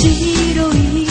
白い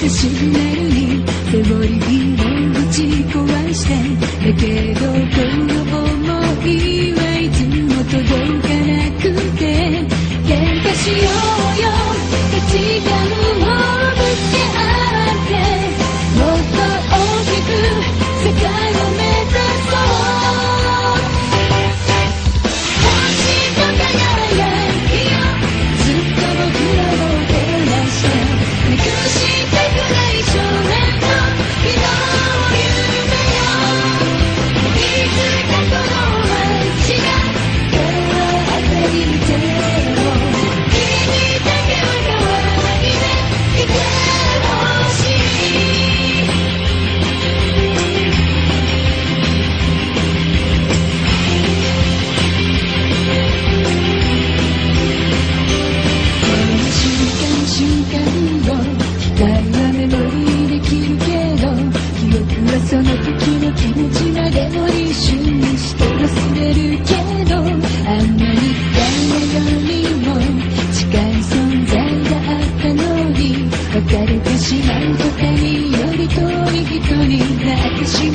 たシグナルに背オリーをぶち壊してだけどこの想いはいつも届かなくて喧嘩しようよ価値観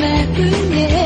lagunya